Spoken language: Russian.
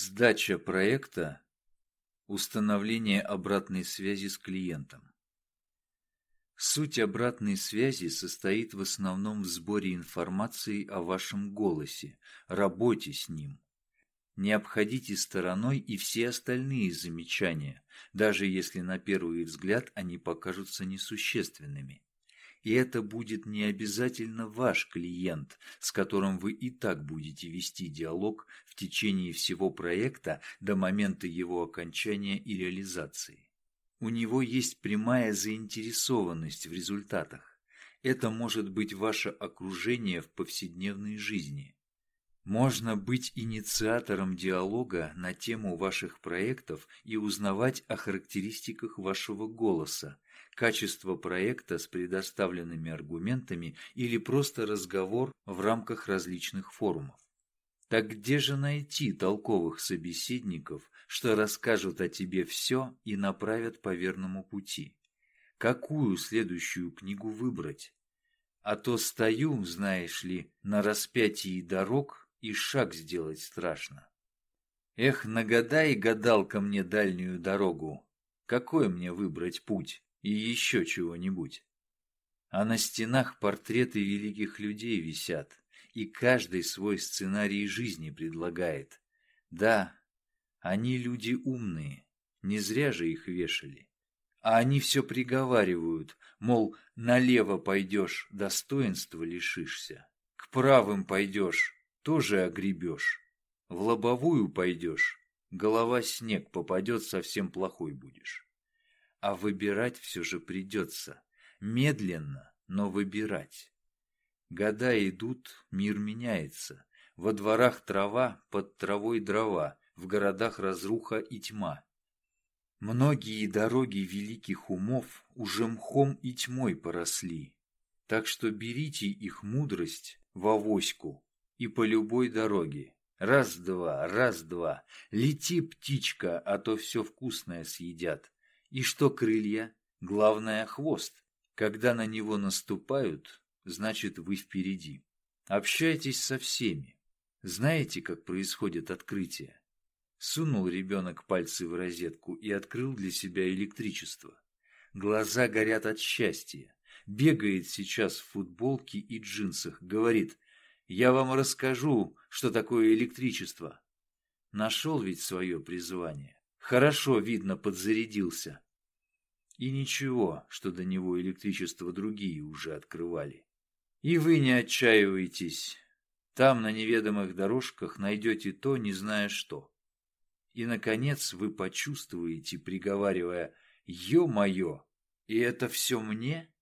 Сдача проекта – установление обратной связи с клиентом. Суть обратной связи состоит в основном в сборе информации о вашем голосе, работе с ним. Не обходите стороной и все остальные замечания, даже если на первый взгляд они покажутся несущественными. И это будет не обязательно ваш клиент, с которым вы и так будете вести диалог в течение всего проекта до момента его окончания и реализации. У него есть прямая заинтересованность в результатах. Это может быть ваше окружение в повседневной жизни. Можно быть инициатором диалога на тему ваших проектов и узнавать о характеристиках вашего голоса, качество проекта с предоставленными аргументами или просто разговор в рамках различных форумов. Так где же найти толковых собеседников, что расскажут о тебе все и направят по верному пути? Какую следующую книгу выбрать? А то стою, знаешь ли, на распятии дорог, и шаг сделать страшно. Эх, нагадай, гадалка мне дальнюю дорогу. Какой мне выбрать путь? И еще чего-нибудь. А на стенах портреты великих людей висят и каждый свой сценарий жизни предлагает. Да, они люди умные, не зря же их вешали. А они все приговаривают, мол, налево пойдешь, достоинства лишишься. К правым пойдешь, тоже огребешь. В лобовую пойдешь, голова снег попадет, совсем плохой будешь. А выбирать все же придется. Медленно, но выбирать. Года идут, мир меняется. Во дворах трава, под травой дрова, в городах разруха и тьма. Многие дороги великих умов уже мхом и тьмой поросли. Так что берите их мудрость в авоську и по любой дороге. Раз-два, раз-два, лети, птичка, а то все вкусное съедят. И что крылья? Главное — хвост. Когда на него наступают, значит вы впереди. Общайтесь со всеми. Знаете, как происходит открытие? Сунул ребенок пальцы в розетку и открыл для себя электричество. Глаза горят от счастья. Бегает сейчас в футболке и джинсах. Говорит, я вам расскажу, что такое электричество. Нашел ведь свое призвание. Хорошо, видно, подзарядился. И ничего, что до него электричество другие уже открывали. И вы не отчаивайтесь. Там на неведомых дорожках найдете то, не зная что. И, наконец, вы почувствуете, приговаривая «Ё-моё! И это все мне?»